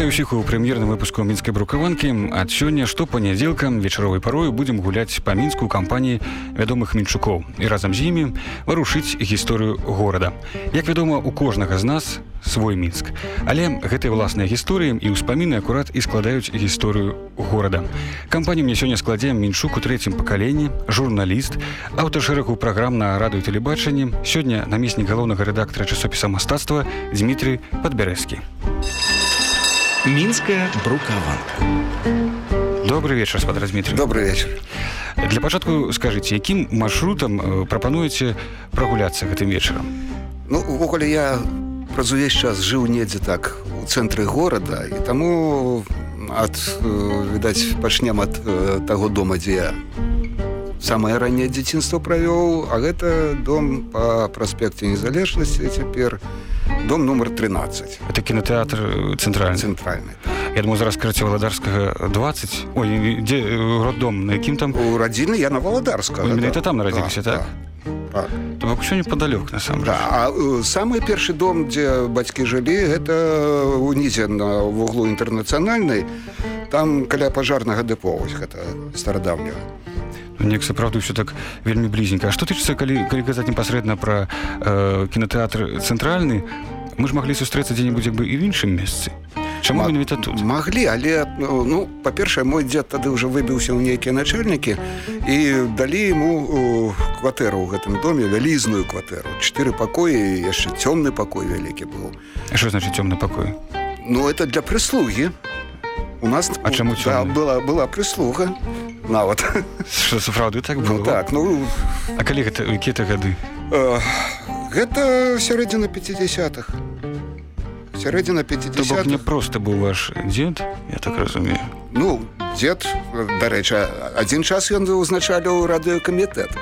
Вітаю ўсіх у прэм'ерным выпуску мінскай брукаванкі ад сёння што панядзелкам вечаровай парою будзем гуляць па мінску кампаніі вядомых мінчукоў і разам з імі варушыць гісторыю горада. Як вядома у кожнага з нас свой мінск. Але гэтыя ўласныя гісторыі і ўспаміны акурат і складаюць гісторыю горада. Кампанію мне сёння складзеем мінчук у трэцім пакаленні журналіст аўтар шэрагу праграм на радыё тэлебачанні. Сёння намеснік галоўнага рэдактара часопіса мастацтва Дмітрий падбярэзкі Мінская брукаванка. Добрый вечер, спадар Дмитрий. Добрый вечер. Для пачатку скажыце, якім маршрутам прапануеце прагуляцца гэтым вечарам? Ну, увогуле я праз увесь час жыў недзе так у цэнтры горада і таму ад відаць пачнем ад таго дома, дзе я самае ранняе дзяцінства правёў, а гэта дом па праспекце незалежнасці цяпер дом нумар 13 это кінотэатр цэнтральны цэнтральны я думаю зараз карце валадарскага 20 ой дзе роддом на якім там? У радзіны я на валадарска это там нарадзіліся так, так? так. ўсё непадалёк на сам да, а самы першы дом дзе бацькі жылі гэта унізе на вуглу інтэрнацыянальнай там каля пажарнага дэпо гэта старадаўняга неяк сапраўды ўсё так вельмі блізненька А што тычыцца калі калі казаць непасрэдна пра э, кінотэатр цэнтральны мы ж маглі сустрэцца дзе-небудзь як бы і в іншым месцы Чаму менавіта тут? маглі але ну па-першае мой дзед тады ўжо выбіўся ў нейкія начальнікі і далі ему кватэру ў гэтым доме вялізную кватэру чатыры пакоі яшчэ цёмны пакой вялікі быў що значит цёмны пакой Ну это для прыслугі у нас А чаму да, была была прыслуга нават сапраўды так было ну, так ну А калі гэта якія-то гады э, гэта сярэдзіна 50-х сярэдзіна 50 не просто быў ваш дзед я так разумею ну дзед дарэчы адзін час ён узначаліў радыёкамітэт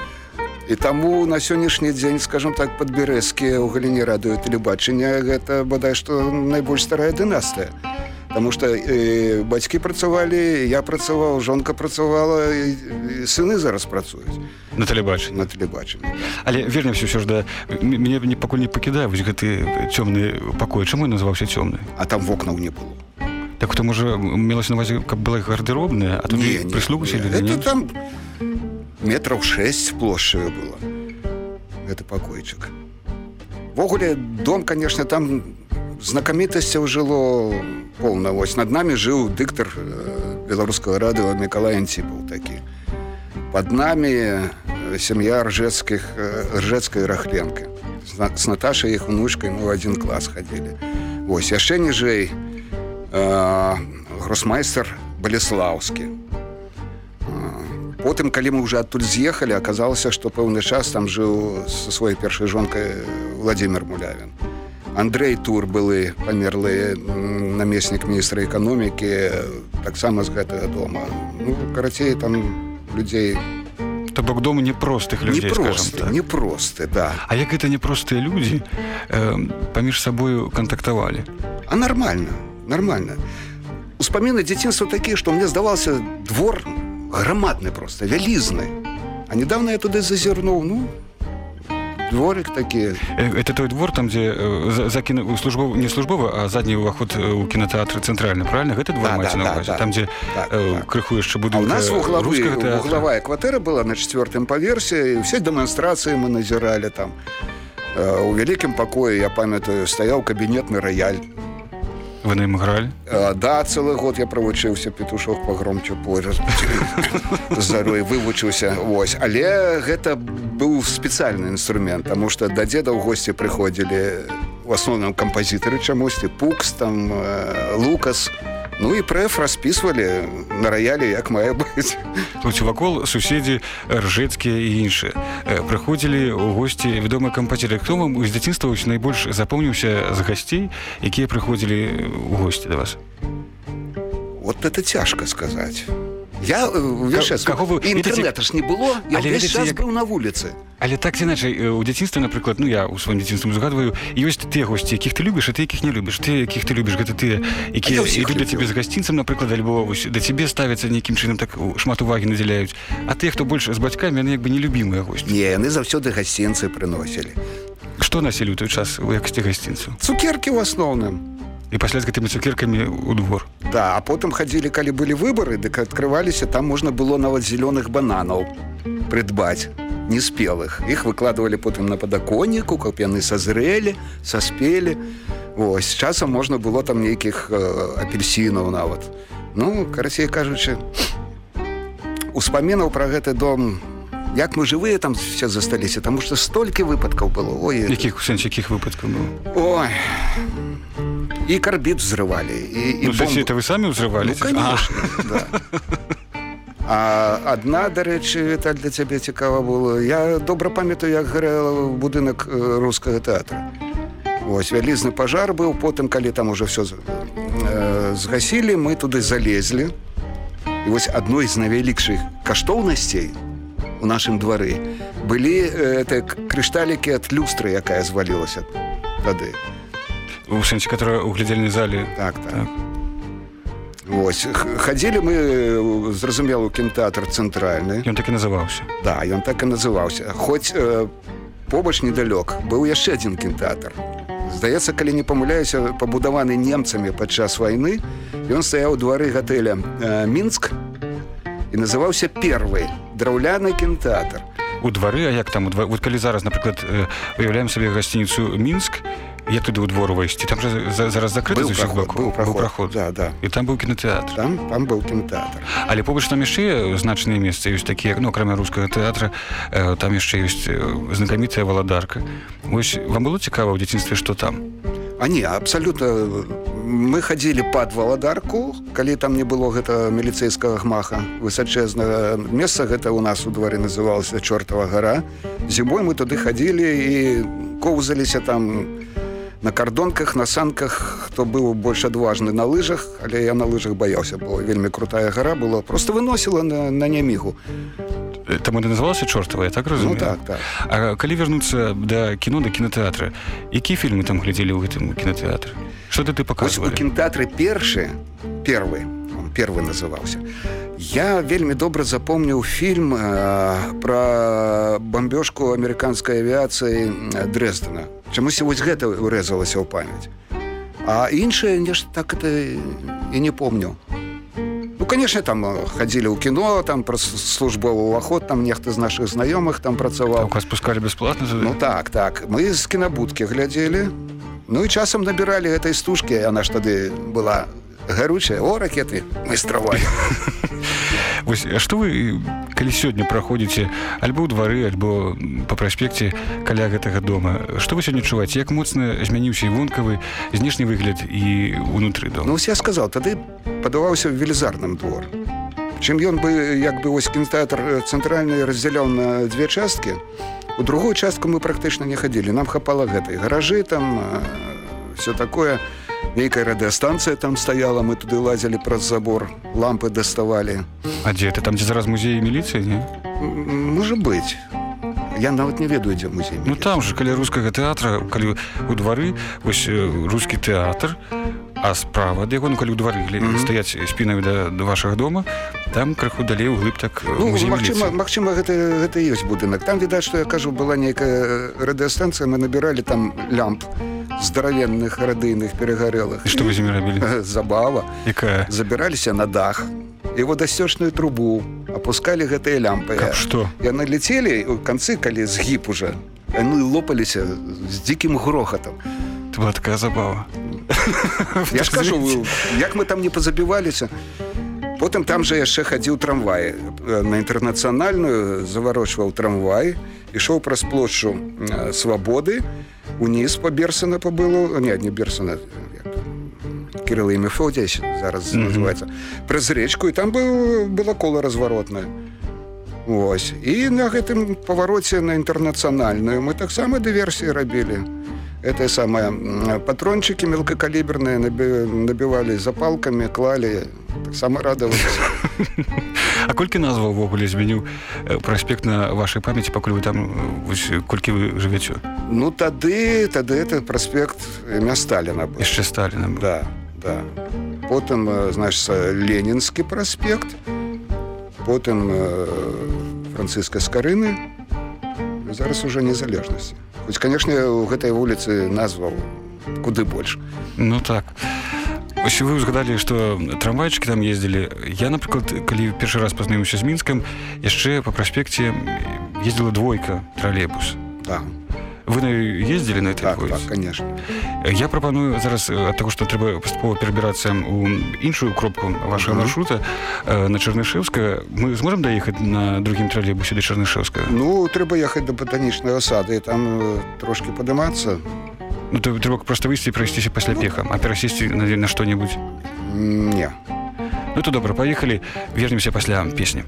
і таму на сённяшні дзень скажем так падбярэзкі ў галіне радыё тэлебачання гэта бадай што найбольш старая дынастыя Таму што э, бацькі працавалі, я працаваў, жонка працавала, сыны зараз працуюць на тэлебачанні на тэлебачанні. Але вернемся ўсё ж да мяне не пакуль не пакідае вось гэты цёмны пакой, чаму называўся цёмны, А там вокнаў не было. Так то можа мелася навазе, каб была гардеробная, а тут прыслугу селі там метраў 6 плошчаю было гэты пакойчык. Ввогуле дом, канешне, там знакамітасцяў жыло поўна. Вось над намі жыў дыктар беларускага радыо Миколай Анціпаў такі. Под намі сям'я ржецкіх ржецкай рахленка з Наташай іх унучкай мы ў адзін клас хадзілі. Вось яшчэ ніжэй гросмайстер балеслаўскі. Потым калі мы уже адтуль з'ехалі аказалася што пэўны час там жыў са сваёй першай жонкай владимир мулявін Андрей тур былы памерлы намеснік міністра эканомікі таксама з гэтага дома. Ну, карацей там людзей то бок дому непростых людзей так. непросты да. А як это непростыя людзі э, паміж сабою кантактавалі? А нормально нормально. Успаміны дзяцінства такія што мне здаваўся двор грамадны просто вялізны. А недавно я туды зазірнуў ну дворик такі это той двор там дзе закіну службову не службова а задні ўваход у кінотэатры цэнтральны правильно? Гэта двор да, да, да, там дзе да, да. крыху яшчэ буду у нас углавая кватэра была на четвертым паверсе все дэманстрацыі мы назіралі там. У вялікім пакоі я памятаю стаяў кабінетны раяль вы на ім гралі да цэлы год я правучыўся петушок пагромчу позже зарой вывучыўся Вось але гэта быў спецыяльны інструмент Таму што да дзеда ў госці прыходзілі у асноўным кампазітары чамусьці пукс там лукас. і Ну і прэф распісвалі на раялі як мае быць. Тут вакол суседзі ржэцкія і іншыя. Прыходзілі ў госці вядомы кампазітар. Хто вам з дзяцінства найбольш запомніўся з гасцей, якія прыходзілі ў госці да вас. Вот это цяжка сказаць. Я э, увесь час- каго вы- інтэрнета ж не было. Я Але ведаеце, час як- быў на вуліцы Але так ці іначай у дзяцінстве напрыклад ну я у сваім дзяцінстве згадваю ёсць тыя госці якіх ты любіш а ты якіх не любіш ты якіх ты любіш гэта тыя якія ідуць да цябе з гасцінцам напрыклад альбо вось да цябе ставяцца нейкім чынам так шмат увагі надзяляюць а тыя хто больш з бацькамі яны як бы нелюбімыя госці не яны заўсёды гасцінцы прыносілі што насілі ў той час у якасці гасцінцаў цукеркі ў асноўным і пасля з гэтымі цукеркамі ў двор Да, а потым хадзілі, калі былі выбары, дык адкрываліся, там можна было нават зялёных бананаў прыдбаць неспелых. Іх выкладвалі потым на падаконніку, каб яны сазрэлі, саспелі. Вось часам можна было там нейкіх э, апельсінаў нават. Ну, карацей кажучы, успамінаў пра гэты дом, як мы жывыя там все засталіся, таму што столькі выпадкаў было. Ой, якіх у сэнсе якіх выпадкаў было ой. І карбіт взрывалі і, і ну, бомбы- это вы самі ўзрывалі Ну, конечно, да. А адна, дарэчы, Віталь, для цябе цікава было. Я добра памятаю, як гарэла будынак э, рускага тэатра. Вось вялізны пажар быў, потым калі там уже все згасілі, мы туды залезлі. І вось адной з найвялікшых каштоўнасцей у нашым двары былі э, крышталікі ад люстры, якая звалілася тады. у сэнсе которая у глядзельнай зале Так, так. Так. Вось хадзілі мы э, зразумела у кінотэатр цэнтральны ён так і называўся да ён так і называўся хоць э, побач недалёк быў яшчэ адзін кінотэатр здаецца калі не памыляюся пабудаваны немцамі падчас вайны ён стаяў у двары гатэля э, мінск і называўся первы драўляны кінотэатр у двары а як там у два... вот калі зараз напрыклад э, уяўляем сабе гасцініцу мінск як туды ў двор увайсці там жа за, зараз закрыты Быў праход, бакоў? быў праход. праход. Да, да. і там быў кінотэатр там там быў кінотэатр але побач там яшчэ значныя месцы ёсць такія ну акрамя рускага тэатра э, там яшчэ ёсць э, знакамітая валадарка. Вось вам было цікава ў дзяцінстве што там? А не абсалютна мы хадзілі пад валадарку калі там не было гэта міліцэйскага гмаха высачэзнага. Месца гэта у нас у двары называлася чортава гара зімой мы туды хадзілі і коўзаліся там на кардонках на санках. Хто быў больш адважны на лыжах але я на лыжах баяўся было вельмі крутая гара была просто выносіла на, на нямігу. Там это называлася чортава я так ну разумею? так так. А калі вярнуцца да кіно да кінотэатра якія фільмы там глядзелі ў гэтым кінотэатры что ты ты Вось у показывалі кінотэатры першы первы он первый называўся я вельмі добра запомніў фільм э, про бомбёжку амерыканскай авіяцыі э, дрездена. Чамусь вось гэта урэзалася ў памяць а іншае нешта так это і не помню. Ну конечно там э, хадзілі ў кіно там про службовы ўваход там нехта з наших знаёмых там працаваў вас пускалі бясплатна Ну так так. Мы з кінабудкі глядзелі Ну і часам набіралі гэтай стужкі яна ж тады была гаручая. О ракеты майстравалі. Вось а што вы калі сёння праходзіце альбо ў двары альбо па праспекце каля гэтага дома што вы сёння чуваеце як моцна змяніўся і вонкавы знешні выгляд і унутры дом Ну я сказал тады падаваўся велізарным двор. Чым ён бы як бы вось кінотэатр цэнтральны раздзяляў на дзве часткі у другую частку мы практычна не хадзілі. Нам хапала гэтай гаражы там все такое. Нейкая радыастанцыя там стаяла мы туды лазілі праз забор лампы даставалі. А дзе ты? Там дзе зараз музей міліцыі не? Можа быць. Я нават не ведаю, дзе музей. Ну там же каля рускага тэатра калі у двары вось э, рускі тэатр а справа ад яго ну калі ў двары mm. -hmm. стаяць спінамі да, да вашага дома там крыху далей углыб так э, Ну, магчыма, магчыма гэта, гэта ёсць будынак. Там відаць, што я кажу, была нейкая радыастанцыя, мы набіралі там лямп здаравенных радыйных перагарэлых. Што вы з імі рабілі Забава. якая Забіраліся на дах і водасцёчную трубу, апускалі гэтыя лямпы. што Яны ляцелі у канцы, калі згіб уже. Яны лопаліся з дзікім грохатам. была такая забава Я ж кажу, як мы там не пазабіваліся. Потым там жа яшчэ хадзіў трамвай. Э, На інтэрнацыянальную заварочваў трамвай, ішоў праз плошчу э, свабоды, уніз па Берсана пабыло, не, не Берсана, Кірыла і Мефодзясь зараз Мгм. называецца. Праз рэчку і там быў, была кола разваротная. Вось. І на гэтым павароце на інтэрнацыянальную мы таксама дыверсіі рабілі. Это самое м, патрончики мелкокалиберные наби- набивали запалками, клали. Так само радовались. А колькі назва ўвогуле змяніў э, праспект на вашай памяці пакуль вы там э, вось, колькі вы жывеце Ну тады тады это праспект імя Сталіна быў. яшчэ сталіна Да, да. Потым, э, значыцца, Ленінскі праспект, потым э, францыскай скарыны, зараз уже незалежнасць. Хоць, канешне, у гэтай вуліцы назваў куды больш. Ну так Вось вы узгадалі што трамвайчыкі там ездзілі я напрыклад калі першы раз пазнаёмся з мінскам яшчэ па праспекце ездзіла двойка тралейбус Да. Вы на ездзілі на этой Так, так, конечно. Я прапаную зараз ад таго, што трэба паступова перабірацца ў іншую кропку вашага Мгм. маршрута э, на Чарнышеўска. Мы зможам даехаць на другім тралейбусе да Чарнышеўска. Ну, трэба ехаць да батанічнай асады і там э, трошкі падымацца. Ну то трэба проста выйсці прайсціся пасля пеха, а перасесці на, на што-небудзь. М, Не. Ну то добра, паехалі, вернемся пасля песні.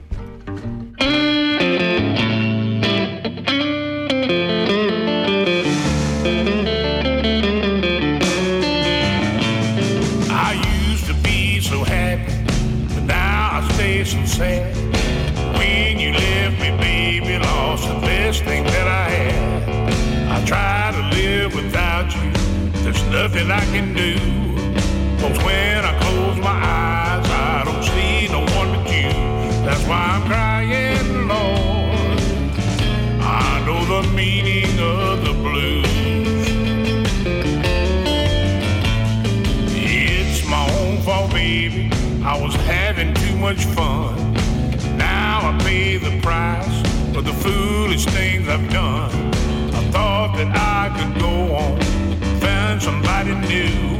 Nothing I can do. Cause when I close my eyes, I don't see no one but you. That's why I'm crying, Lord. I know the meaning of the blues. It's my own fault, baby. I was having too much fun. Now I pay the price for the foolish things I've done. I thought that I could go on, somebody new.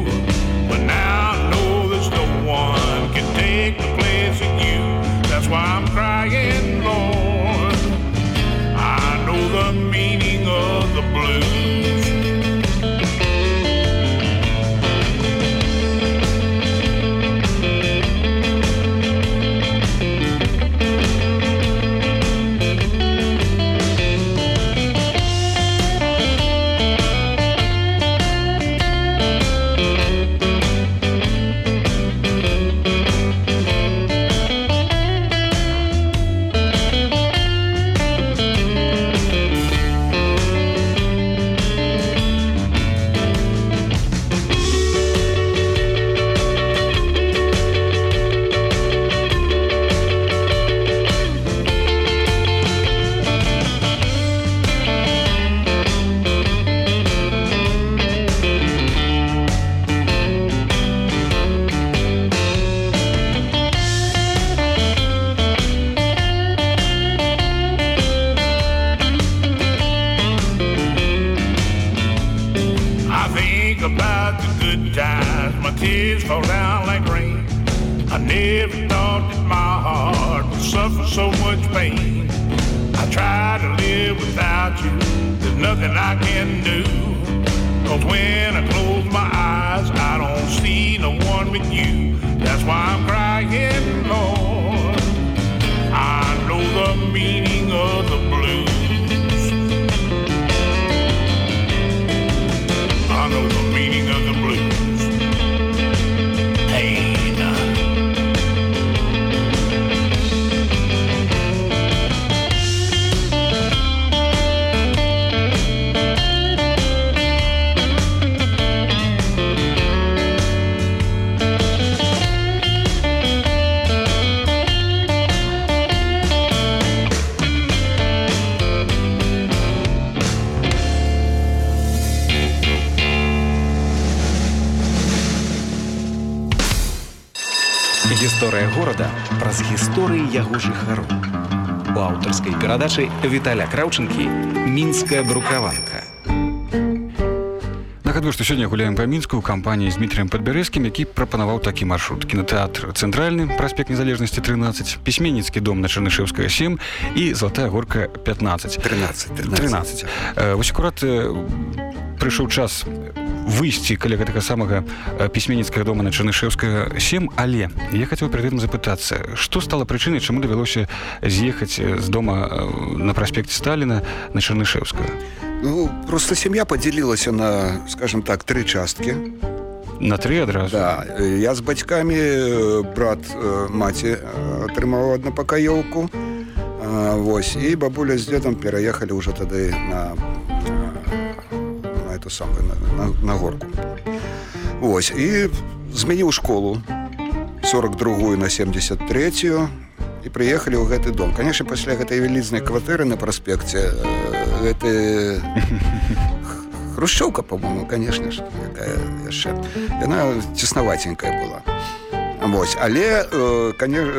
Праз гісторыі яго жыхару. У аўтарскай перадачы Віталя Краўчынкі мінская брукаванка. Нагадваю, што сёння гуляем па мінску ў кампаніі з Дмітрыем Падбярэзкім, які прапанаваў такі маршрут. Кінотэатр цэнтральны, праспект незалежнасці 13, пісьменніцкі дом на Чарнышеўская 7 і Золотая горка 15. 13, 13. Э, Вось акурат прыйшоў час выйсці каля гэтага самага э, пісьменніцкага дома на Чарнышеўская 7, але я хацеў перед гэтым запытацца, што стала прычынай, чаму давялося з'ехаць э, з дома э, на праспекце Сталіна на Чарнышеўскую? Ну, просто семья поделилась на, скажем так, три частки. на тры адразу Да, я з бацькамі э, брат маці атрымаў аднапакаёўку Вось і бабуля з дзедам пераехалі ўжо тады на, на эту самую на, на, на горку. Вось і змяніў школу. 42 на 73 і прыехалі ў гэты дом. Канешне, пасля гэтай вялізнай кватэры на праспекце гэты хрушчоўка по-моему конечно ж якая яшчэ яна цеснаваценькая была Вось але э, конечно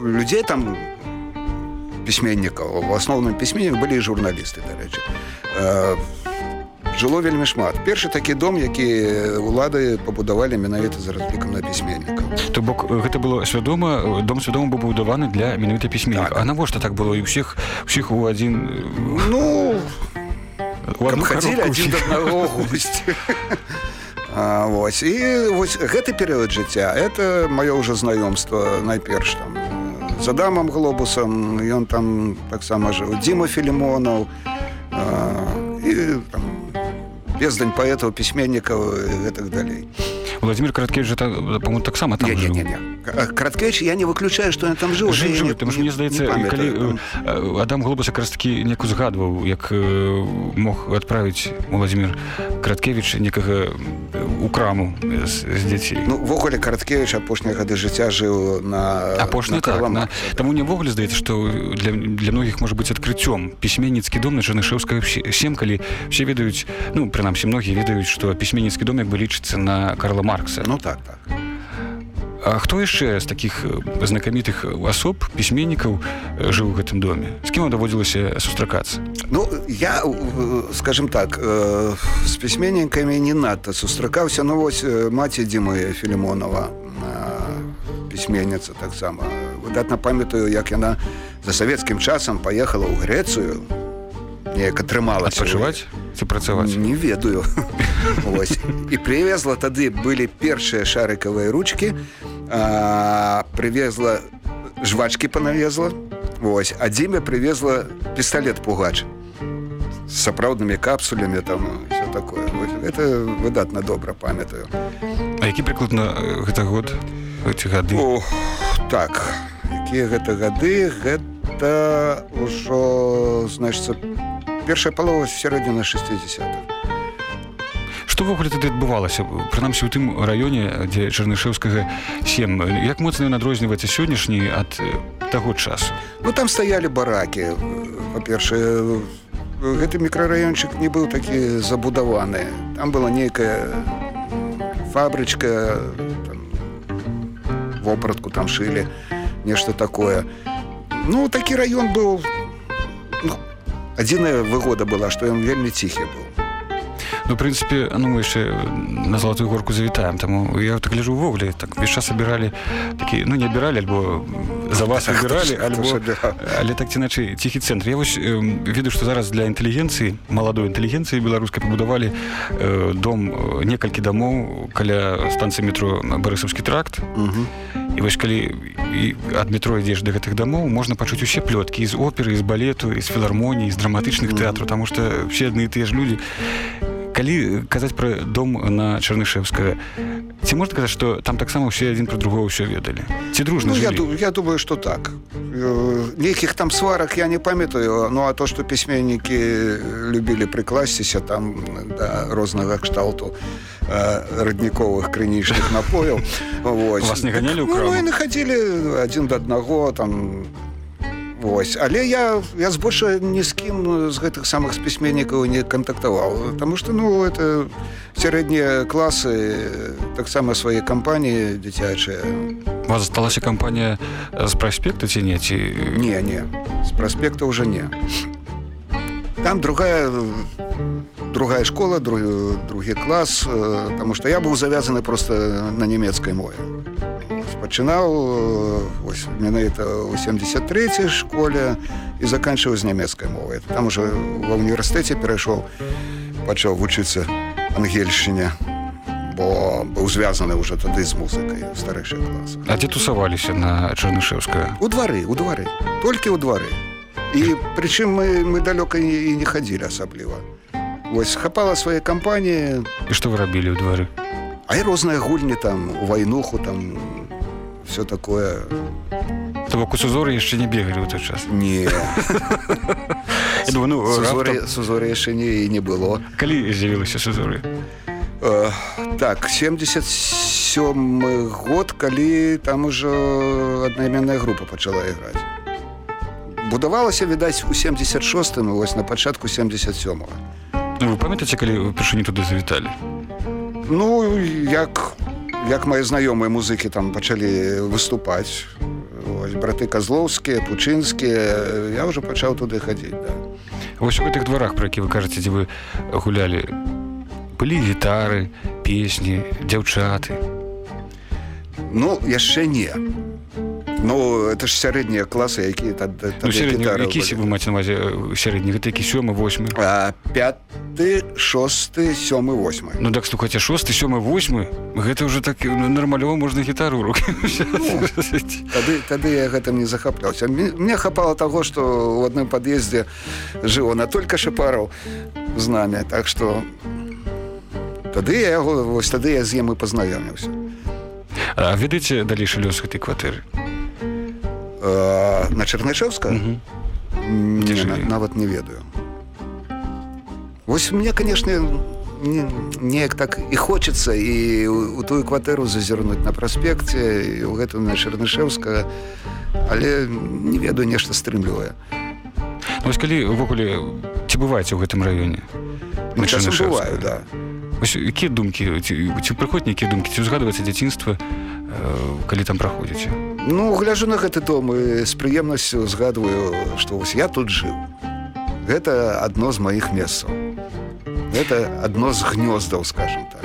людзей там пісьменнікаў в асноўным пісьменнік былі журналісты дарэчы э, жыло вельмі шмат. Першы такі дом які улады пабудавалі менавіта за разлікам на пісьменнікаў. То бок гэта было свядома дом свядома быў пабудаваны для менавіта пісьменніка. Так. А навошта так было? І ўсіх усіх у адзін ну хадзілі адзін аднаго Вось. І вось гэты перыяд жыцця это маё ўжо знаёмство найперш там з адамам глобусам. Ён там таксама жыў Дзіма філімонаў. там, бездань паэтаў пісьменнікаў гэтых далей. Владимир Караткевич это, по-моему, таксама там не, не, не, не. Караткевич я не выключаю што ён там жыў жыў, жыў, потому мне здаецца калі там... Адам глобус якраз такі неку згадваў як мог адправіць Владимир Караткевич некага у краму з, з дзяцей ну ввогуле Караткевич апошнія гады жыцця жыў на апошні так, на... таму не ввогуле здаецца што для, для многіх можа быць адкрыццём пісьменніцкі дом на чарнышеўская сем калі все ведаюць ну прынамсі многія ведаюць што пісьменніцкі дом як бы лічыцца на Карла Маркса. Ну так так. А хто яшчэ з такіх знакамітых асоб пісьменнікаў жыў у гэтым доме? З кім даводзілася сустракацца? Ну я скажем так з пісьменнікамі не надта сустракаўся ну вось маці дзімы філімонова пісьменніца таксама. Выдатна памятаю як яна за савецкім часам паехала ў Грэцыю неяк атрымала адпачываць ці працаваць не ведаю. І привезла тады былі першыя шарыкавыя ручки привезла жвачки панавезла Вось а дзіме привезла пісталлет пугач. З сапраўднымі капсулямі там все такое. Это выдатна добра памятаю. А які прыкладна гэта год эти гады? О, так. Якія гэта гады? Гэта ўжо значится першая палова сярэдзіна 60-х увогуле тады адбывалася прынамсі у тым раёне дзе чарнышеўскага сем? Як моцна адрозніваецца сённяшні ад таго часу? Ну там стаялі баракі. Па-першае гэты мікрараёнчык не быў такі забудаваны. Там была нейкая фабрычка вопратку там шылі нешта такое. Ну такі раён быў адзіная выгода была што ён вельмі ціхі быў ну прынцыпе ну мы яшчэ на золотую горку завітаем таму я так гляжу увогуле так весь час абіралі такі ну не абіралі альбо за вас выбіралі альбо але так ці іначай ціхі цэнтр я вось э, ведаю што зараз для інтэлігенцыі маладой інтэлігенцыі беларускай пабудавалі э, дом некалькі дамоў каля станцыі метро барысаўскі тракт. І вось калі і ад метро ідзеш да гэтых дамоў можна пачуць усе плёткі з оперы з балету з філармоніі з драматычных тэатраў таму што все адны і тыя ж людзі калі казаць пра дом на чарнышевская ці можна казаць што там таксама ўсе адзін пра другого ўсё ведалі? Ці дружна ну, я, я думаю что так. Нейкіх там сварак я не памятаю ну а то что пісьменнікі любілі прыкласціся там да рознага кшталту радніковых крынічных напояў. Вас не ганялі ну, находили адзін да аднаго там Вось. Але я я збольша ні з кім з гэтых самых пісьменнікаў не кантактаваў. Таму што ну это сярэднія класы таксама свае кампаніі дзіцячыя. Вас засталася кампанія з праспекта ці не ці не не. З праспекта уже не. Там другая другая школа друг, другі клас Таму што я быў завязаны просто на нямецкай мове пачынаў вось менавіта ў 73 школе і заканчваў з нямецкай мовай там уже ва універсітэце перайшоў пачаў вучыцца ангельшчыне бо быў звязаны ўжо тады з музыкай старэйшы клас А дзе тусаваліся на чарнышеўская у двары у двары толькі ў двары і прычым мы мы далёка і не хадзілі асабліва вось хапала свае кампаніі і што вы рабілі ў двары А і розныя гульні там у вайнуху там все такое. То бок у сузоры яшчэ не бегалі ў той час. Не. Думаю, ну, сузоры, раптам- сузоры яшчэ не і не было. Калі з'явілася сузоры? Э, так 77 год калі там ужо аднайменная група пачала іграць. Будавалася відаць у 76 вось на пачатку 77 -го. Ну, вы памятаеце калі упершыню туды завіталі? Ну як як мои знаёмыя музыкі там пачалі выступаць. Ось, браты казлоўскія пучынскія я уже пачаў туды хадзіць да. Вось у гэтых дварах про які вы кажаце дзе вы гулялі былі гітары песні дзяўчаты? Ну яшчэ не Ну это ж сярэднія класы якія тад, тады ну, сярэдні, які вы маце навазе сярэдні гэта які сёмы восьмы А, пяты шосты сёмы восьмы Ну так слухайце шосты сёмы восьмы гэта ўжо так ну, нармалёва можна гітару ў руки тады тады я гэтым не захапляўся Мне- хапала таго што ў адным пад'ездзе жыў Анатолька шапараў з намі так што тады я яго вось тады я з ім і пазнаёміўся А ведаеце далейшы лёс гэтай кватэры А, на чарнышевска Мгм. не, на- нават не ведаю. Вось мне канешне не- неяк так і хочацца і у, тую кватэру зазірнуць на праспекце і ў гэтым на чарнышевска але не ведаю нешта стрымлівае. Ну, вось калі увогуле ці бываеце ў гэтым раёне? Ну, бываю, да. Вось якія думкі ці, ці прыходні якія думкі ці узгадваецца дзяцінства э, калі там праходзіце Ну, гляжу на гэты дом і з прыемнасцю згадваю, што вось я тут жыў. Гэта адно з маіх месцаў. Гэта адно з гнёздаў, скажем так.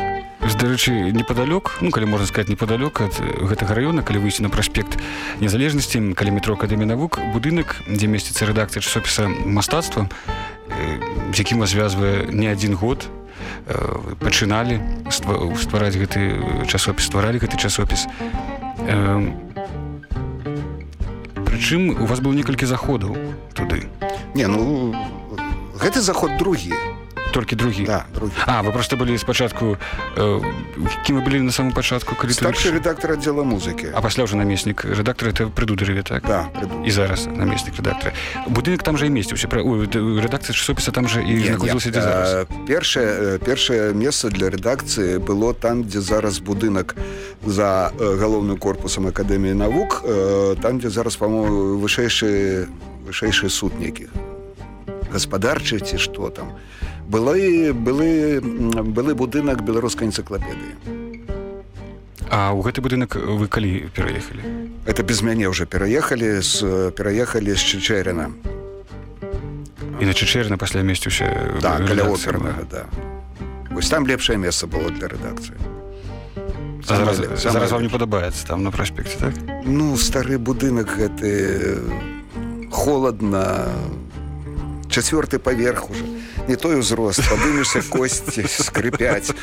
дарэчы непадалёк ну калі можна сказать непадалёк ад гэтага раёна калі выйсці на праспект незалежнасці калі метро акадэмія навук будынак дзе месціцца рэдакцыя часопіса мастацтва з якім вас звязвае не адзін год пачыналі ства- ствараць гэты часопіс стваралі гэты часопіс Э, прычым у вас было некалькі заходаў туды Не, ну, гэты заход другі. Толькі другі Да, другі. А вы просто былі спачатку э, кім вы былі на самом пачатку калі Старшы рэдактар аддзела музыкі. А пасля ўжо намеснік рэдактара это прыдударове так Да, прыду. і зараз намеснік рэдактара будынак там жа і месціўся пра рэдакцыя часопіса там жа і знаходзілася дзе зараз Першае, першае месца для рэдакцыі было там, дзе зараз будынак за э, галоўным корпусам акадэміі навук, э, там, дзе зараз па-моему вышэйшы вышэйшы суд нейкі гаспадарчы ці што там. Былы, былы, былы будынак беларускай энцыклапедыі. А ў гэты будынак вы калі пераехалі Это без мяне ўжо пераехалі з пераехалі з Ччэрына. і на чачэрна пасля месціўся Да, каля опернага, да. Вось там лепшае месца было для рэдакцыі. Зараз, Самае- зараз вам не падабаецца там на праспекце так Ну, стары будынак гэты холодна. Чацвёрты паверх уже. Не той узрост, падымешся косці скрыпяць.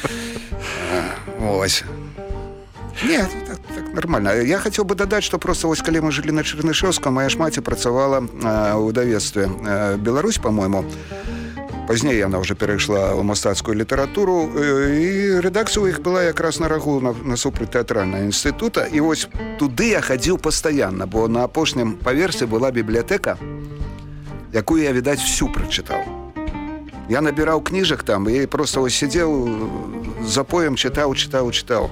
А, Ось. Не, так, так нормально. Я хацеў бы дадаць, што просто вось калі мы жылі на Чарнышевска, моя ж маці працавала а, ў даведстве А, Беларусь, по-мойму. Пазней яна ўжо перайшла ў мастацкую літаратуру э, і рэдакцыя ў іх была якраз на рагу на- насупраць тэатральнага інстытута і вось туды я хадзіў пастаянна бо на апошнім паверсе была бібліятэка якую я відаць всю прачытаў я набіраў кніжак там і просто вось сядзеў з запоем чытаў чытаў чытаў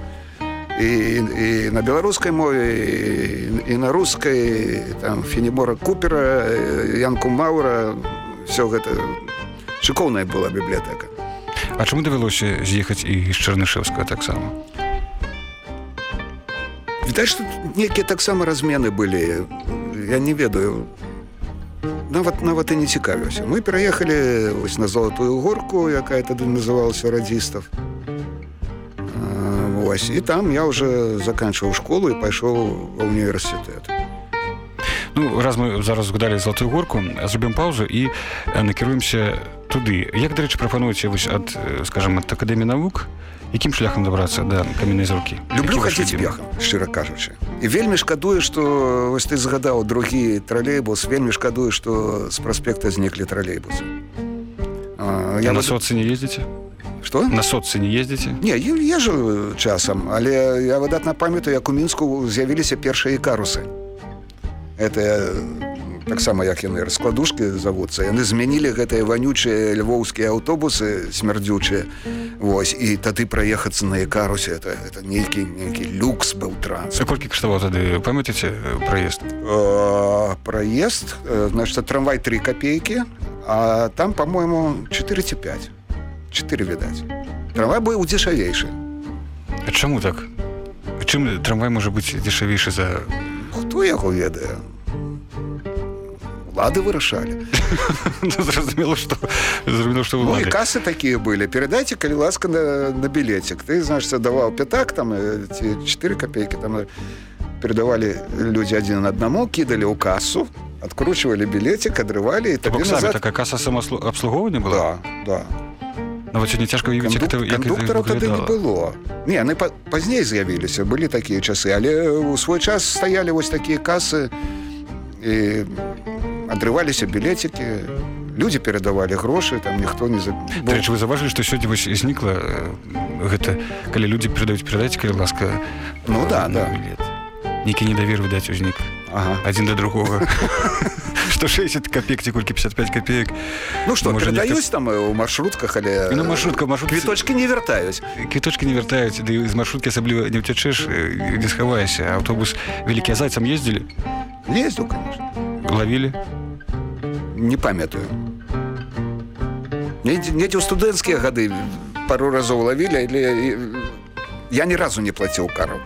і, і на беларускай мове і, і на рускай там фенебора купера янку маура все гэта шыкоўная была бібліятэка А чаму давялося з'ехаць і з чарнышевска таксама? Відаць што нейкія таксама размены былі. Я не ведаю нават нават і не цікавіўся. Мы пераехалі вось на золотую горку якая тады называлася радзістаў. Вось і там я уже заканчиваў школу і пайшоў ва універсітэт Ну раз мы зараз згадалі золотую горку зробім паузу і накіруемся туды як дарэчы прапануеце вось ад э, скажем ад акадэміі навук якім шляхам дабрацца да каменнай зоркі люблю хадзіць пехам шчыра кажучы і вельмі шкадую што вось ты згадаў другі тралейбус вельмі шкадую што з праспекта зніклі тралейбусы А, Я на соцы не ездзіце Што? На соццы не ездзіце? Не, я езжу часам, але я выдатна памятаю, як у мінску з'явіліся першыя карусы. Это таксама як яны раскладушкі завуцца. Яны змянілі гэтыя ванючыя львоўскія аўтобусы смярдзючыя. Вось і тады праехацца на якарусе это, это нейкі нейкі люкс быў транс колькі каштаваў тады памятаце праезд? Праезд значит трамвай три копейкі а там по-моему 4 ці 5 4 відаць трамвай быў дзешавейшы чаму так? Чым трамвай можа быць дзешавейшы за хто яго ведае лады вырашалі ну, зразумела что зразумела что ну, касы такія былі перадайце калі ласка на, на білетик ты значит даваў пятак там ці 4 копейки там передавалі людзі адзін аднаму кідалі ў касу откручивалі білетик адрывалі і так назад... такая каса самаабслугоўвання была? Да, да. Нават сёння цяжка уявіць кандуктара тады не было. Не яны пазней з'явіліся былі такія часы. Але ў свой час стаялі вось такія касы і адрываліся білетики люди перадавалі грошы там ніхто не Дарэчы, вы заважылі што сёння вось знікла гэта калі людзі перадаюць перадаць калі ласка ну да да. нейкі недавер выдаць узнік. Ага. адзін да другога. 160 копеек ці колькі 55 копеек Ну што перадаюць там у маршрутках але на маршрутка маршрут квіточки не вяртаюць. Квіточки не вяртаюць ды з маршруткі асабліва не ўцячэш не схаваешся. Аўтобус вялікія зайцам ездзілі? Ездзіў конечно. Лавілі не памятаю. Недзе ў студэнцкія гады пару разоў лавілі але я ні разу не плаціў кару.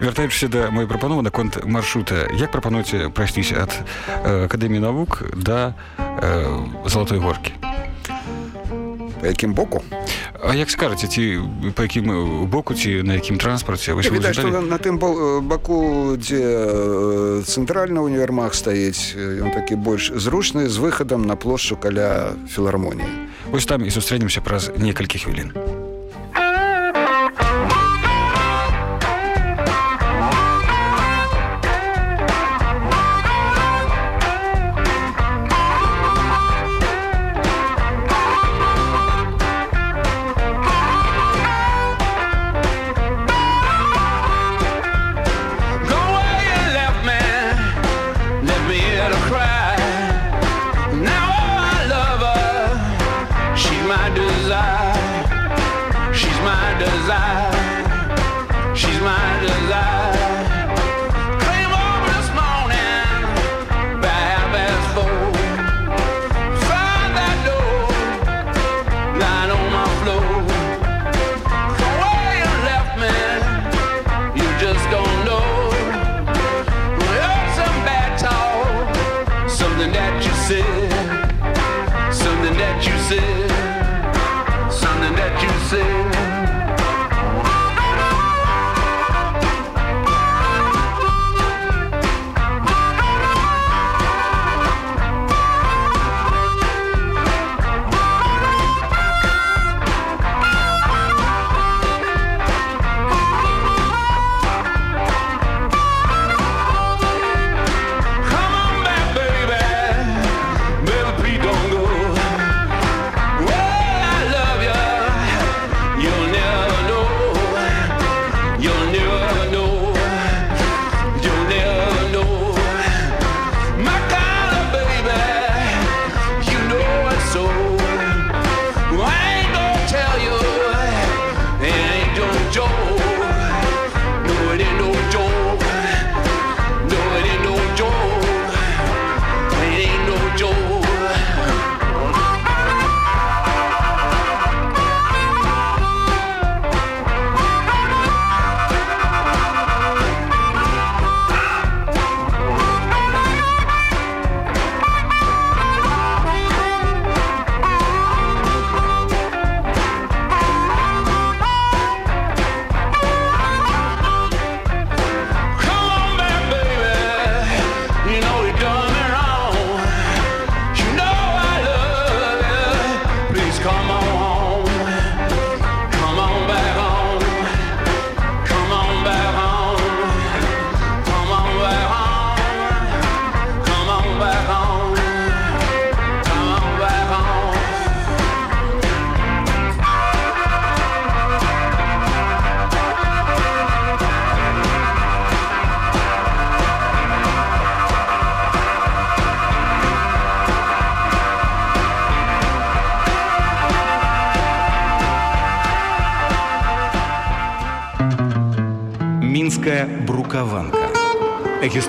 Вяртаючыся да мой прапановы наконт маршрута як прапануеце прайсціся ад акадэміі навук да э, залатой горкі? По якім боку? А як скажаце ці па якім боку ці на якім транспарце вы відаць, на тым баку дзе цэнтральны універмаг стаіць ён такі больш зручны з выхадам на плошчу каля філармоніі. Вось там і сустрэнемся праз некалькі хвілін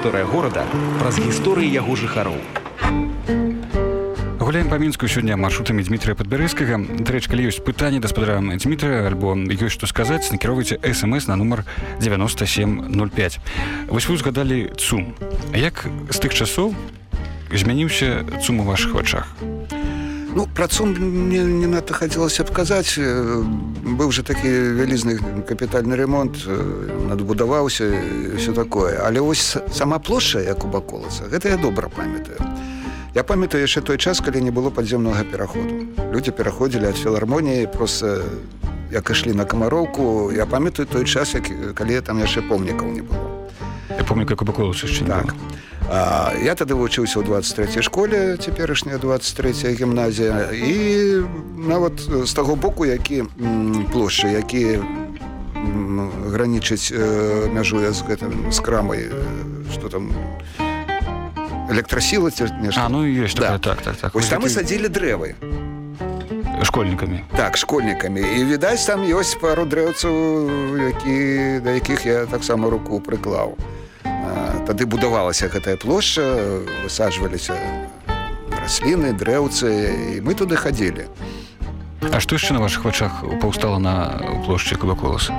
гісторыя горада праз гісторыі яго жыхароў. Гуляем па мінску сёння маршрутамі дмітрия падбярэзкага. Дарэч калі ёсць пытанне гаспадара дмітрия альбо ёсць што сказаць накіроўвайце смс на нумар 9705 вось вы згадалі цум. Як з тых часоў змяніўся цум у ваших вачах? Ну пра цум мне не надта хацелася б казаць. Быў же такі вялізны капітальны ремонт надбудаваўся все такое але вось сама плошча як у баколаца гэта я добра памятаю Я памятаю яшчэ той час, калі не было падземнага пераходу. Людзі пераходзілі ад філармоніі просто як ішлі на камароўку. Я памятаю той час, як, калі там яшчэ помнікаў не было. Я помню, як убаколу яшчэ так. А, я тады вучыўся ў 23 школе цяперашняя 23 гімназія і нават з таго боку які плошчы які гранічыць э, мяжуе з гэтым з крамай што там электрасіла а, ну есть да. так, так, так. Ось там мы садзілі дрэвы. Школьнікамі. Так школьнікамі. І відаць там ёсць пару дрэўцаў які да якіх я таксама руку прыклаў. Тады будавалася гэтая плошча высаджваліся расліны дрэўцы і мы туды хадзілі. А што яшчэ на ваших вачах паўстала на плошчы кубаколаса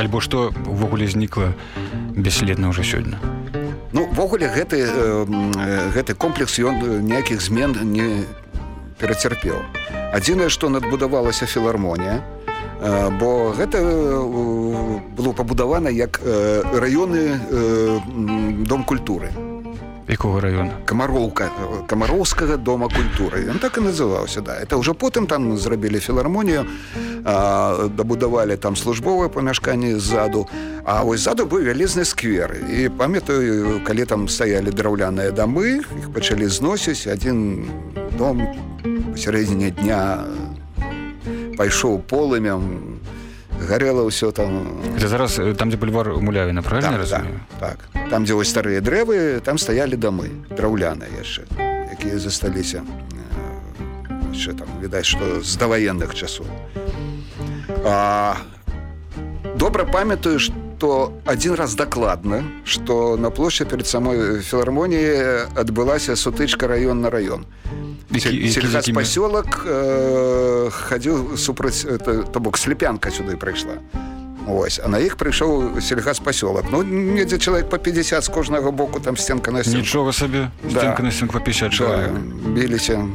альбо што увогуле знікла бесследна ўжо сёння? Ну ввогуле гэты гэты комплекс ён ніякіх змен не перацярпеў. Адзінае што надбудавалася філармонія бо гэта было пабудавана як раёны дом культуры якога района камароўка камароўскага дома культуры. Ён так і называўся да. Это ўжо потым там зрабілі філармонію дабудавалі там службовае памяшканне ззаду а вось ззаду быў вялізны сквер. І памятаю калі там стаялі драўляныя дамы іх пачалі зносіць адзін дом сярэдзіне дня пайшоў полымем гарела ўсё там. Зараз там дзе бульвар мулявіна правильно так, так, так. Там дзе вось старыя дрэвы там стаялі дамы драўляныя яшчэ якія засталіся яшчэ там відаць што з даваенных часоў а, добра памятаю што адзін раз дакладна што на плошчы перед самой філармоніі адбылася сутычка раён на раён пасёлак э, хадзіў супраць то бок слепянка сюды прыйшла Ось, а на іх прыйшоў сельгас пасёлак Ну недзе чалавек по 50 з кожнага боку там стенка на нічога сабе да. на по 50 да, біліся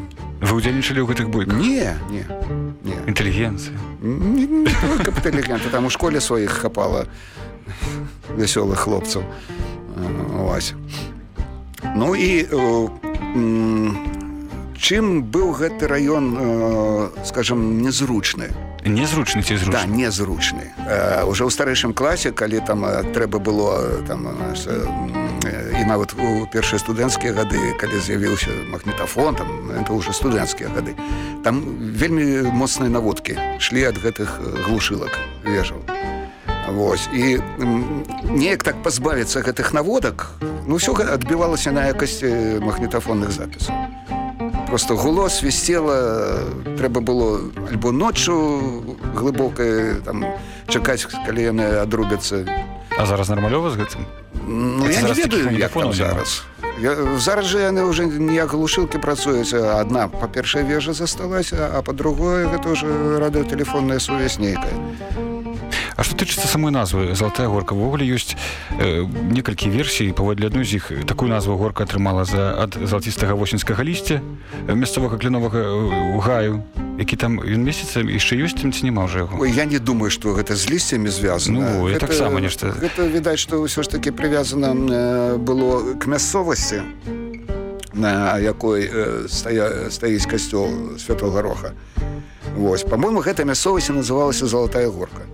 вы удзельнічалі ў гэтых бойках не не, не. інтэлігенцыя інтэлігента там у школе сваіх хапала вясёлых хлопцаў Ось. Ну і чым быў гэты раён скажем незручны? Незручны ці зручны? Да, незручны. Уже ў старэйшым класе калі там трэба было там і нават у першыя студэнцкія гады калі з'явіўся магнітафон там это уже студэнцкія гады там вельмі моцныя наводкі шлі ад гэтых глушылак вежаў. Вось і неяк так пазбавіцца гэтых наводак ну ўсё адбівалася на якасці магнітафонных запісаў просто гуло свісцела трэба было альбо ноччу глыбокае там чакаць калі яны адрубяцца а зараз нармалёва з гэтым ну, я не ведаю як там зараз. Я, зараз жа яны уже ніяк глушылкі працуюць адна па-першая вежа засталася а па-другое гэта ўжо радыётэлефонная сувязь нейкая А што тычыцца самой назвы золотая горка ввогуле ёсць э, некалькі версій. Паводле адной з іх такую назву горка атрымала за ад залацістага восеньскага лісця мясцовага кляновага гаю які там ён месяца яшчэ ёсць там ці няма ўжо яго? Я не думаю што гэта з лісцямі звязана. Ну, таксама нешта гэта відаць што ўсё ж таки прывязана было к мясцовасці на якой э, стая стаіць касцёл святого роха Вось по-моему гэта мясцовасці называлася золотая горка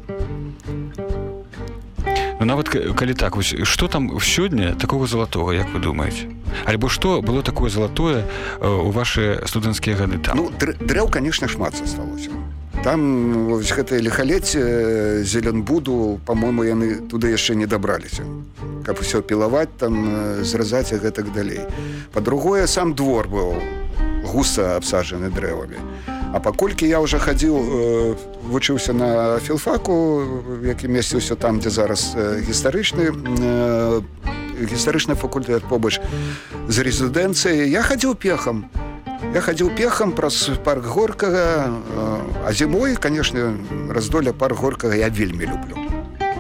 Ну, нават калі так вось что там сёння такого золотого як вы думаете альбо что было такое золотое у ваши студэнцкія гады там? Ну, дрэў конечно шмат засталося. Там гэтае лихалецце зеленбуду по-моему яны туды яшчэ не дабраліся. Каб усё пілаваць там зразаць гэтак далей. По-другое сам двор быў гуса абсаджаны дрэвамі. А паколькі я уже хадзіў э, вучыўся на філфаку які месціўся там дзе зараз э, гістарычны э, гістарычны факультэт побач з рэзідэнцыяй. Я хадзіў пехам. Я хадзіў пехам праз парк горкага э, а зімой канешне раздоля парк горкага я вельмі люблю.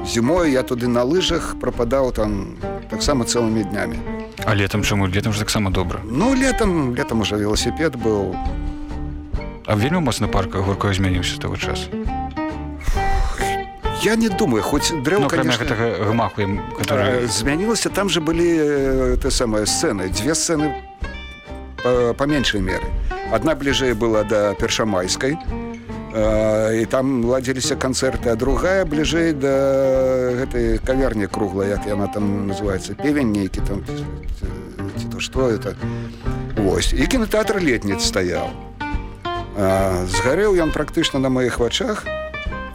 Зімой я туды на лыжах прападаў там таксама цэлымі днямі. А летом чаму? Летом ж таксама добра. Ну летом летом уже велосипед быў А вельмі моцна парка горка змяніўся таго часу я не думаю хоць дрэў ну, конечно, гэтага гмаху ім, который змянілася там же былі э, те самыя сцены дзве сцены па, па меншай меры. Адна бліжэй была да першамайскай і там ладзіліся канцэрты а другая бліжэй да гэтай каверні круглай як яна там называется певень нейкі там ці, то што это. Вось. І кінотэатр летніц стаяў згарэў ён практычна на маіх вачах.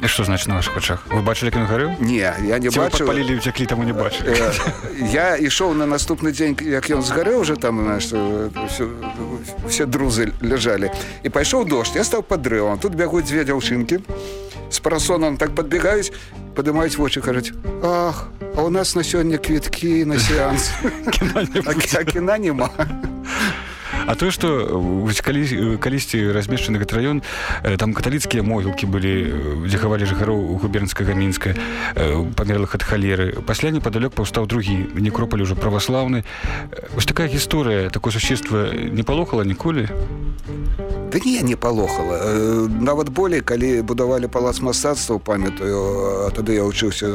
І што значит на ваших вачах? Вы бачылі ён гарэў? Не я не бачу палілі уцяклі таму не Э, я ішоў на наступны дзень як ён згарэў уже там знаешь, э, все, все друзы ляжалі. І пайшоў дождж я стаў под дрэвам. Тут бягуць дзве дзяўчынкі з парасонам так подбегаюць падымаюць вочы кажуць ах а у нас на сёння квіткі на сеанс а кі- а кіна няма А тое што вось калі калісьці размешчаны гэты раён э, там каталіцкія могілкі былі э, дзе хавалі жыхароў губернскага мінска э, памерлых ад халеры пасля непадалёк паўстаў другі некропаль уже праваслаўны Э, ось такая гісторыя такое сусветства не палохала ніколі Да не не палохала Э, нават болей калі будавалі палац мастацтва памятаю тады я вучыўся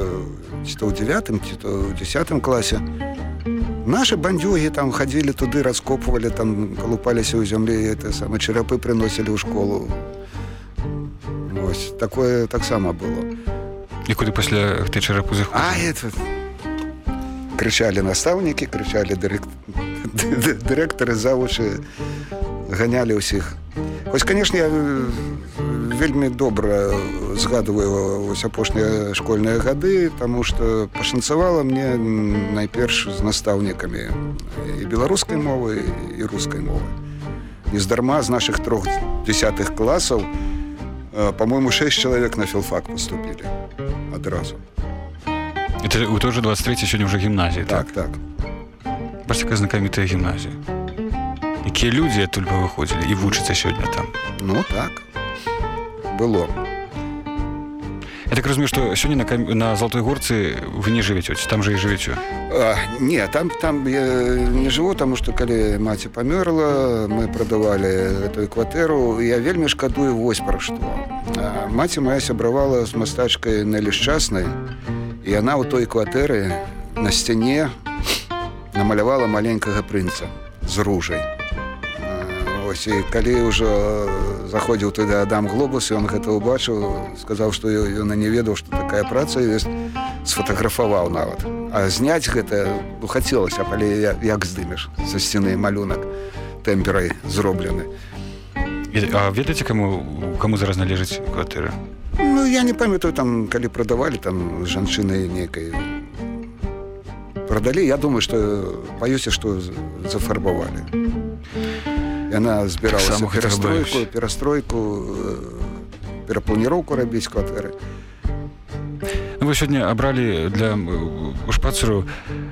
ці то ў девятым ці то ў десятым класе наши бандюгі там хадзілі туды раскопвалі там калупаліся ў зямлі это самы чарапы прыносілі ў школу. Вось такое таксама было. І куды пасля гэтай чарапу а заходзілі? это крычалі настаўнікі крычалі дырект... дырэктары завучы ганялі ўсіх. Вось канешне я э, вельмі добра згадываю вось апошнія школьныя гады таму што пашанцавала мне найперш з настаўнікамі і беларускай мовы і рускай мовы. Нездарма з наших трох десятых класаў э, по-моему 6 чалавек на філфак поступілі адразу. Это у той же 23 сёння ўжо гімназіі так? Так бачите такая знакамітая гімназія якія людзі адтуль выходзілі і вучацца сёння там. Ну так. Было. Я так разумею што сёння на, кам... на залатой горцы вы не жывеце там же і жывеце А, не там там я не жыву таму што калі маці памёрла мы прадавалі эту кватэру я вельмі шкадую вось пра што А, маці моя сябравала з мастачкай налішчаснай і яна ў той кватэры на сцяне намалявала маленькага прынца з ружай А, ось і калі ўжо заходзіў туды адам глобус і он гэта ўбачыў сказаў што ён не ведаў што такая праца ёсць сфотаграфаваў нават. А зняць гэта ну, хацелася але як здымеш са сцены малюнак тэмперай зроблены. А ведаеце каму каму зараз належыць кватэры Ну я не памятаю там калі прадавалі там з жанчынай нейкай прадалі. Я думаю што баюся што зафарбавалі яна збіралася гэтага перастройку перастройку э, перапланіроўку рабіць кватэры Ну, вы сёння абралі для шпацеру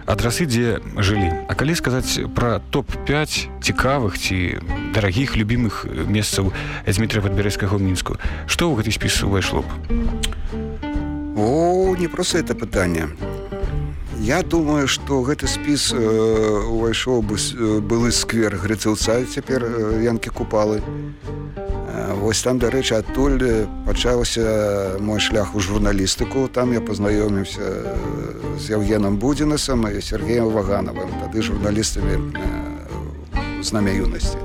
адрасы дзе жылі А калі сказаць пра топ-5 цікавых ці дарагіх любімых месцаў Дмітрия падбярэцкага ў мінску што ў гэты спіс увайшло б О, не просто это пытанне. Я думаю, што гэты спіс э, увайшоў бы былы сквер грыцаўца цяпер э, янкі купалы. Э, Вось там, дарэчы, адтуль пачаўся мой шлях у журналістыку. Там я пазнаёміўся э, з Яўгенам Будзінасам і Сергеем Ваганавым, тады журналістамі э, знамя юнасці.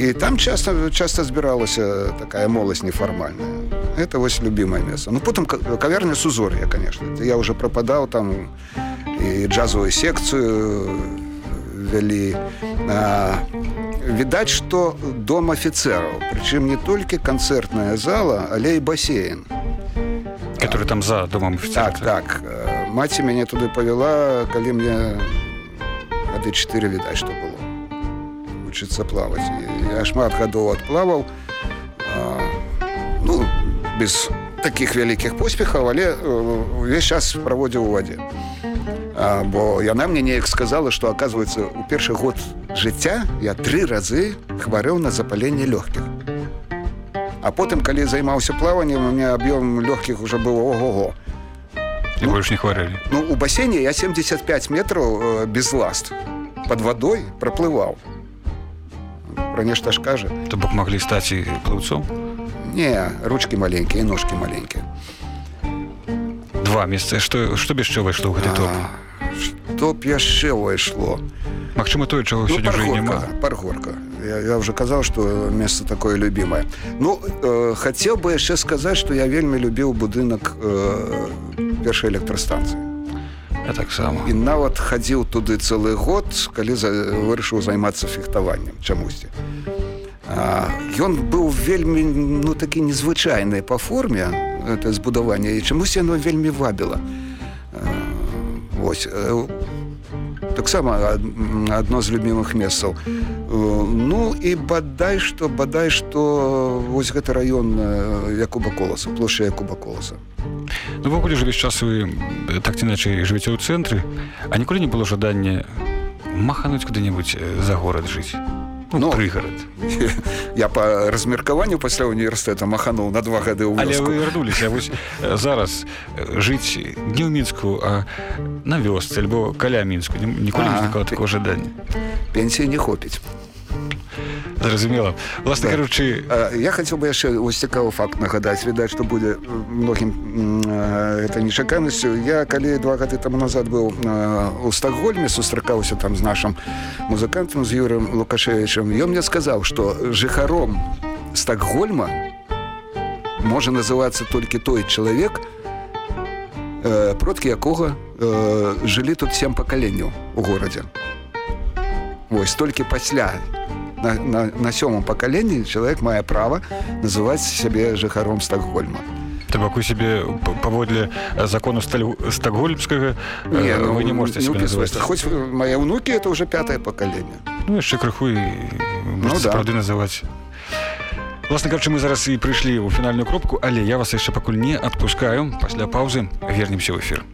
І там часто часто збіралася такая моладзь нефармальная. Это вось любимое место. Ну потым ка- кавярня Сузор'я, конечно. Я уже пропадаў там і джазовую секцыю вялі. А, відаць, што дом афіцераў, прычым не толькі канцэртная зала, але і басейн. который там за домом офіцера Так, так. Э, Маці мяне туды павяла, калі мне гады чатыры відаць, што было вучыцца плаваць. І Я шмат гадоў адплаваў. ну без таких вялікіх поспехаў але увесь час праводзіў у вадзе бо яна мне неяк сказала что оказывается у першы год жыцця я тры разы хварэў на запаленне лёгкіх. А потым калі займаўся плаваннем у меня аб'ём лёгкіх уже было ого-го. Ну, больш не хварэлі. Ну у басейне я 75 метров без ласт под водой проплываў про нешта ж кажа. То бок маглі стаць і плыўцом не ручки маленькія ножки маленькія два месяца. Что что яшчэ выйшло ў гэты топ што б яшчэ ўвайшло Магчыма тое чаго ну, паргорка, паргорка. Я, я уже казаў что место такое любимое. Ну э, хацеў бы яшчэ сказаць что я вельмі любіў будынак э, першай электрастанцыі таксама і нават хадзіў туды цэлы год калі за, вырашыў займацца фехтаваннем чамусьці ён быў вельмі ну такі незвычайны па форме это збудаванне і чамусь яно вельмі вабіла. Ось таксама адно з любімых месцаў. Ну і бадай што бадай што вось гэты раён якуба коласа плошча якуба коласа. Увогуле ну, ж увесь час вы так ці іначай жывіце ў цэнтры а ніколі не было жадання махануць куды-небудзь за горад жыць ну, прыгарад я по размеркаванню пасля універсітэта махануў на два гады вярнуліся вось зараз жыць не ў мінску а на вёсцы альбо каля мінску ніколі не такого жадання пенсія не хопіць зразумела власна так. кажучы я хацеў бы яшчэ вось цікавы факт нагадаць відаць што будзе многім это нечаканасцю я калі два гады таму назад быў у стагольме сустракаўся там з нашим музыкантам з юрым лукашевичам ён мне сказаў что жыхаром стакгольма можа называцца толькі той чалавек продкі якога жылі тут сем пакаленняў у горадзе Вось толькі пасля на, на, на сёмым пакаленні чалавек мае права называць сябе жыхаром стакгольма. Баку себе паводле закону стакгольмскага не, ну, вы не можете хоць мае ўнукі это уже пятое пакаленне. Ну яшчэ крыху і ну, да. называць. Власна кажучы мы зараз і прыйшлі ў фінальную кропку але я вас яшчэ пакуль не адпускаю. Пасля паўзы вернемся в эфир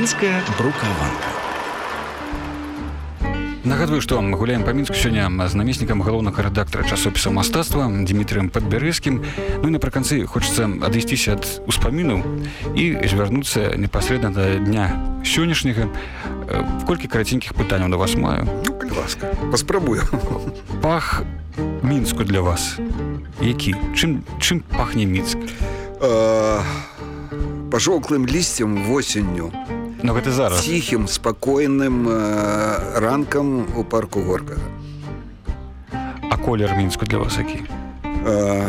Мінская брукаванка. Нагадваю, што мы гуляем па мінску сёння з намеснікам галоўнага рэдактара часопіса мастацтва Дмітрыем падбярэзкім. Ну і напрыканцы хочацца адысціся ад успамінаў і звярнуцца непасрэдна да дня сённяшняга. Э, Колькі караценькіх пытанняў да вас маю. Ну, ласка, паспрабую. Пах мінску для вас. Які? Чым, чым пахне мінск? Э, Пажоўклым лісцем восенню, Ну гэта зараз. ціхім, спакойным э, ранкам у парку горкага. А колер мінску для вас які? Э,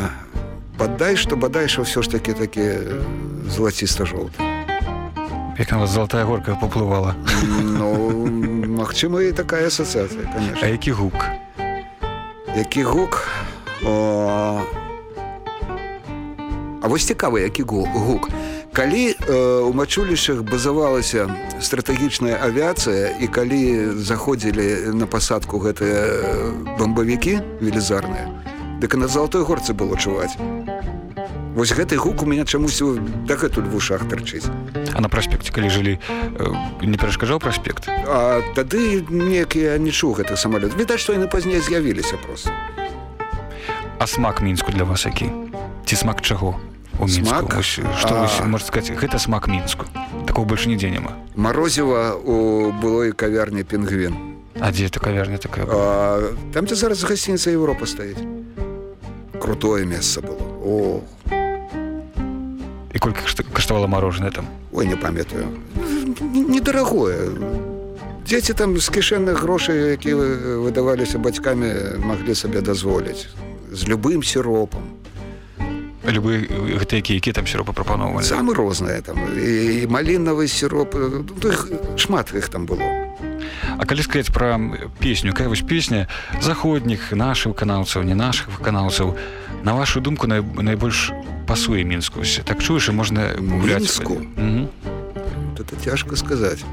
Бадай, што бадай, што ўсё ж такі такі злаціста-жоўты. Як на вас золотая горка паплывала. Ну, магчыма, і такая асацыяцыя, А конечно. які гук? Які гук? О... А вось цікавы, які гу- гук. Калі э, у мачулішах базавалася стратэгічная авіяцыя і калі заходзілі на пасадку гэтыя э, бамбавікі велізарныя, дык і на залатой горцы было чуваць. Вось гэты гук у меня чамусь дагэтуль в ушах тарчыць. А на праспекце калі жылі э, не перашкаджаў праспект А тады неяк я не чуў гэты самалёт. Відаць, што яны пазней з'явіліся просто. А смак мінску для вас які ці смак чаго у мінску Смак? Што А. вось, можна сказаць гэта смак мінску такого больше нідзе няма Марозіва у былой кавярні пінгвін. А дзе эта кавярня такая? А, там, дзе зараз гасцініца Еўропа стаіць. Крутое месца было. О, і колькі кашт- каштавала мороженое там ой, не памятаю. Н- Недарагое. Дзеці там з кішэнных грошай, які вы- выдаваліся бацькамі, маглі сабе дазволіць. З любым сіропам. Любы гэта які які там сіропы прапаноўвалі Самы розныя там. І, малінавы сіроп. Ну, іх, шмат іх там было. А калі сказаць пра песню якая вось песня заходніх наших выканаўцаў не наших выканаўцаў на вашу думку най, найбольш пасуе мінску так чуеш і можна гуляць Мінску? Мгм. Вот Это цяжка сказаць.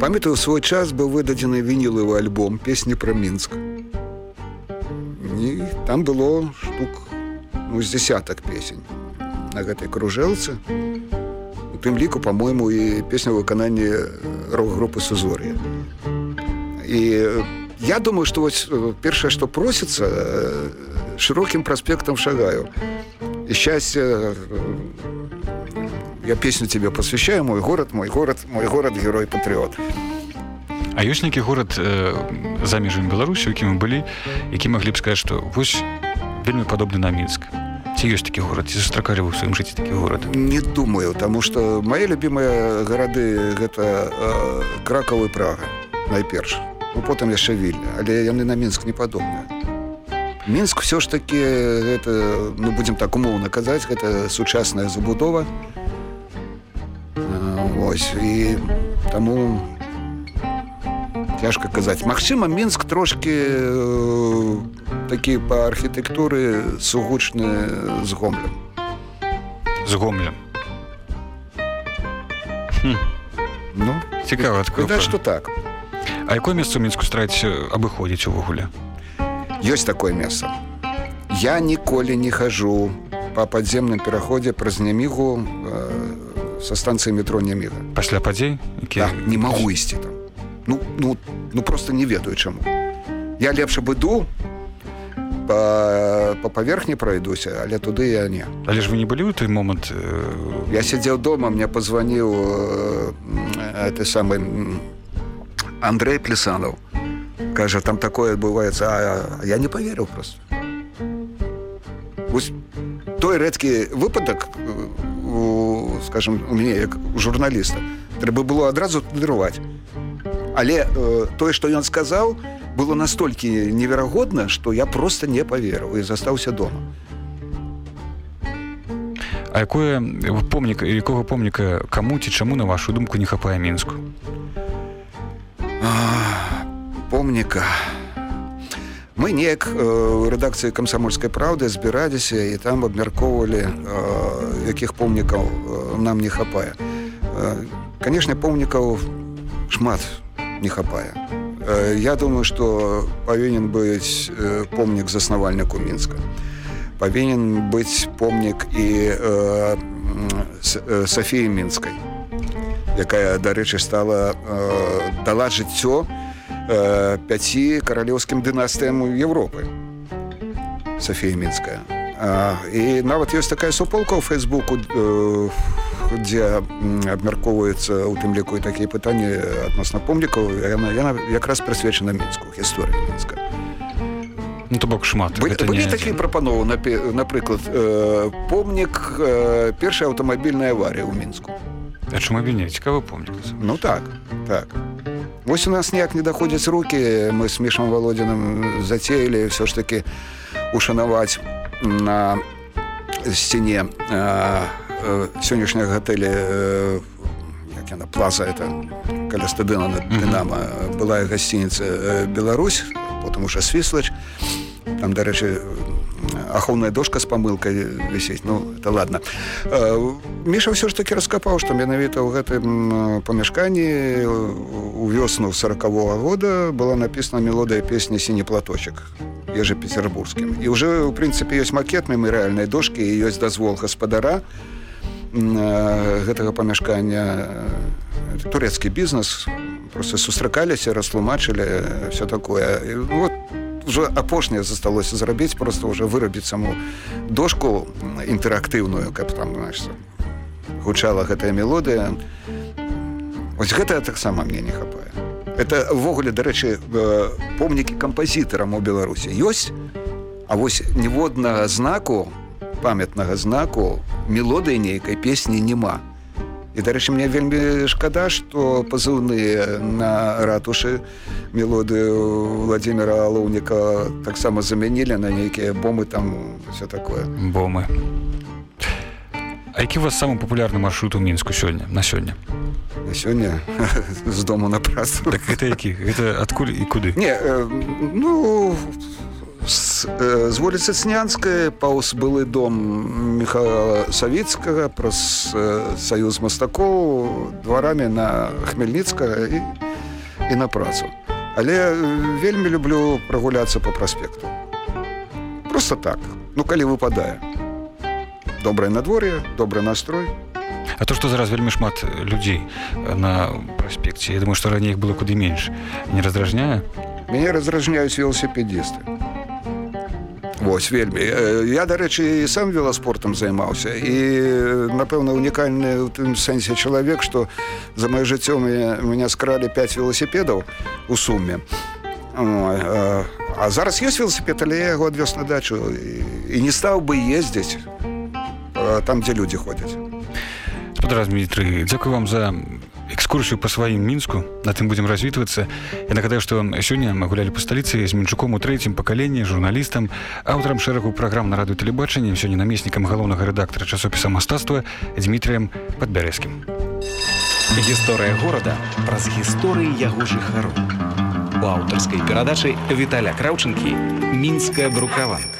Памятаю, свой час быў выдадзены вінілавы альбом песні пра мінск. І там было штук ну, з десятак песень на гэтай кружэлцы. У тым ліку, па-мойму, і песня выкананні рок-групы Сузор'я. І э, я думаю, што вось э, першае, што просіцца э, шырокім праспектам шагаю. І счастье э, я песню тебе посвящаю, мой город, мой город, мой город, герой, патриот. А ёсць нейкі горад э, за межамі Беларусі якім мы былі які маглі б сказаць што вось вельмі падобны на мінск ёсць такі горад ці сустракалі вы ў сваім жыцці такі горад Не думаю, потому что мои любимые городы это э, Краков и Прага, найперш. Ну, потом яшчэ Вільня, але яны на Мінск не падобныя. Мінск все ж таки гэта, ну будем так умоўна казаць, гэта сучасная забудова. Э, Ось і таму цяжка казаць. Магчыма, Мінск трошки э, такі па архітэктуры сугучны з гомлем. з гомлем Ну, цікава пра- што так. А якое месца мінску стараеце абыходзіць увогуле Ёсць такое месца. Я ніколі не хожу по падземным пераходзе праз нямігу э, са станцыі метро няміга. пасля падзей які Да, не магу ісці там. Ну, ну, ну просто не ведаю чаму. Я лепш бы по, по паверхні пройдуся, але туды я не. але ж вы не былі ў той момант э, Я сидел дома, мне позвонил э, это самый м, Андрей Плесанов. Кажа, там такое отбывается. А я не поверил просто. той рэдкі выпадак э, у, скажем у мяне як журналіста трэба было адразу тадырваць але э, тое што ён сказаў было настолькі неверагодна што я просто не паверыў і застаўся дома. А якое помнік якога помніка каму ці чаму на вашу думку не хапае мінску? Помніка. Мы неяк э, у рэдакцыі камсамольскай праўды збіраліся і там абмяркоўвалі э, якіх помнікаў э, нам не хапае. Э, канешне помнікаў шмат не хапае. э, я думаю что павінен быць э, помнік заснавальніку мінска павінен быць помнік і э, э, Сафіі мінскай якая дарэчы стала э, дала жыццё э, пяці каралеўскім дынастыям Европы. Сафія мінская а, і нават ёсць такая суполка ў фейсбуку э, дзе абмяркоўваецца у тым ліку і такія пытанні адносна помнікаў яна, яна якраз прысвечана мінску гісторыі мінска Ну то бок шмат Гэта былі такія прапановы напрыклад э, помнік э, першай аўтамабільнай аварыі ў мінску А чаму б і не цікавы помнік Ну так, так. Вось у нас ніяк не даходзяць рукі, мы з мішам володзіным зацеялі ўсё ж такі ушанаваць на сцяне э, сённяшняга гатэля э, як яна плаза это каля стадына на Дынама была гасцініца Беларусь, потым уже свіслач. Там, дарэчы, ахоўная дошка з памылкай вісець ну это ладно міша ўсё ж таки раскапаў што менавіта ў гэтым памяшканні у вёсну сорокового года была напісана мелодыя песні сіні платочек ежа петербургскім. І уже у прынцыпе ёсць макет мемарыяльнай дошки і ёсць дазвол гаспадара. э, гэтага памяшкання. Это турэцкі бізнес просто сустракаліся растлумачылі все такое. І вот уже апошняе засталося зрабіць просто уже вырабіць саму дошку інтэрактыўную каб там знаешь, гучала гэтая мелодыя. Ось гэта таксама мне не хапае. Это ввогуле дарэчы э, помнікі кампазітарам у беларусі. Ёсць а вось ніводнага знаку памятнага знаку мелодыі нейкай песні няма і дарэчы мне вельмі шкада што пазыўныя на ратушы мелодыю владимира алоўніка таксама замянілі на нейкія бомбы там все такое. Бомы. А які у вас самы папулярны маршрут у мінску сёння на сёння? На сёння? З дому на працу. Так гэта які? Гэта адкуль і куды? Не, э, ну з, э, з вуліцы Цнянскай паўз былы дом Михаила Савіцкага праз э, саюз мастакоў дварамі на Хмельніцкага і, і на працу. Але э, вельмі люблю прагуляцца по праспекту. Просто так. Ну калі выпадае. Добрае надвор'е, добры настрой. А то што зараз вельмі шмат людзей на праспекце Я думаю што раней іх было куды менш не раздражняе Мяне раздражняюць велосипедісты. Вось вельмі. Я, дарэчы, і сам веласпортам займаўся і напэўна унікальны ў тым сэнсе чалавек, што за маё жыццё мяне, скралі 5 велосипедаў у суме. А зараз ёсць велосипед, але я яго адвёз на дачу і, не стаў бы ездзіць там, дзе людзі ходзяць. спадар Дмітрый дзякую вам за экскурсію па сваім мінску на тым будзем развітвацца Я нагадаю што сёння мы гулялі па сталіцы з мінчуком у трэцім пакаленні журналістам аўтарам шэрагу праграм на радыё тэлебачанні сёння намеснікам галоўнага рэдактара часопіса мастацтва Дмітрыем падбярэзкім Гісторыя горада праз гісторыі яго жыхароў. У аўтарскай перадачы Віталя Краўчынкі мінская брукаванка.